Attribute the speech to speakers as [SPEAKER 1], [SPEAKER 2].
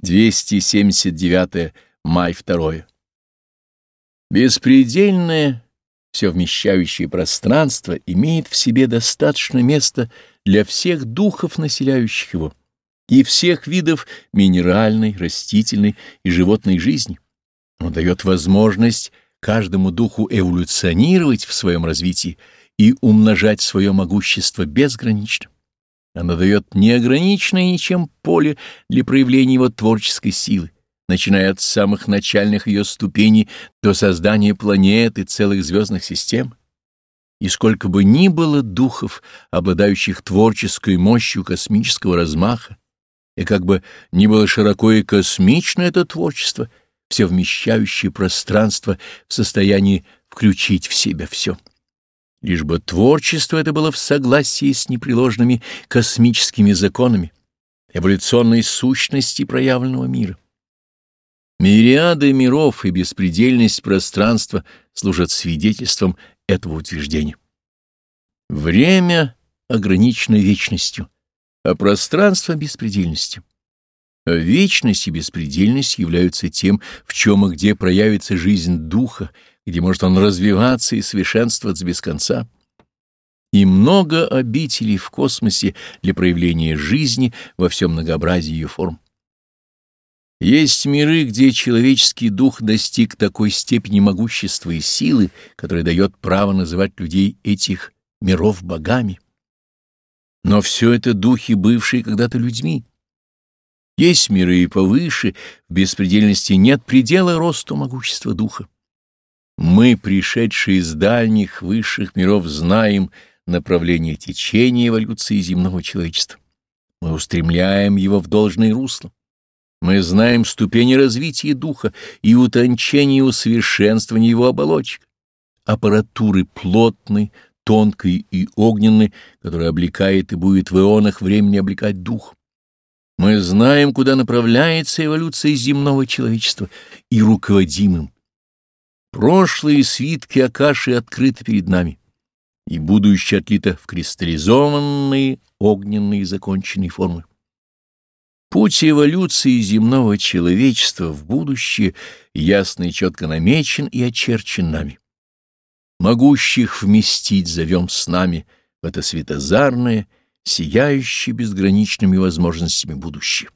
[SPEAKER 1] 279 май 2. Беспредельное, все вмещающее пространство имеет в себе достаточно места для всех духов, населяющих его, и всех видов минеральной, растительной и животной жизни. Он дает возможность каждому духу эволюционировать в своем развитии и умножать свое могущество безгранично. Она дает неограниченное ничем поле для проявления его творческой силы, начиная от самых начальных ее ступеней до создания планет и целых звездных систем. И сколько бы ни было духов, обладающих творческой мощью космического размаха, и как бы ни было широко и космично это творчество, все вмещающее пространство в состоянии включить в себя все лишь бы творчество это было в согласии с непреложными космическими законами, эволюционной сущности проявленного мира. Мириады миров и беспредельность пространства служат свидетельством этого утверждения. Время ограничено вечностью, а пространство — беспредельностью. А вечность и беспредельность являются тем, в чем и где проявится жизнь духа, где может он развиваться и совершенствоваться без конца. И много обителей в космосе для проявления жизни во всем многообразии ее форм. Есть миры, где человеческий дух достиг такой степени могущества и силы, которая дает право называть людей этих миров богами. Но все это духи, бывшие когда-то людьми. Есть миры и повыше, в беспредельности нет предела росту могущества духа. Мы, пришедшие из дальних высших миров, знаем направление течения эволюции земного человечества. Мы устремляем его в должное русло. Мы знаем ступени развития духа и утончения усовершенствования его оболочек, аппаратуры плотной, тонкой и огненной, которая облекает и будет в ионах времени облекать дух. Мы знаем, куда направляется эволюция земного человечества, и руководим им. Прошлые свитки Акаши открыты перед нами, и будущее отлито в кристаллизованные, огненные законченные формы. Путь эволюции земного человечества в будущее ясно и четко намечен и очерчен нами. Могущих вместить зовем с нами в это светозарное, сияющее безграничными возможностями будущее.